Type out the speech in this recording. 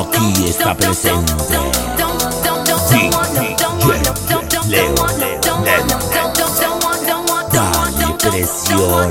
aquí está presente. Leo, Leo, Leo. Dale presión.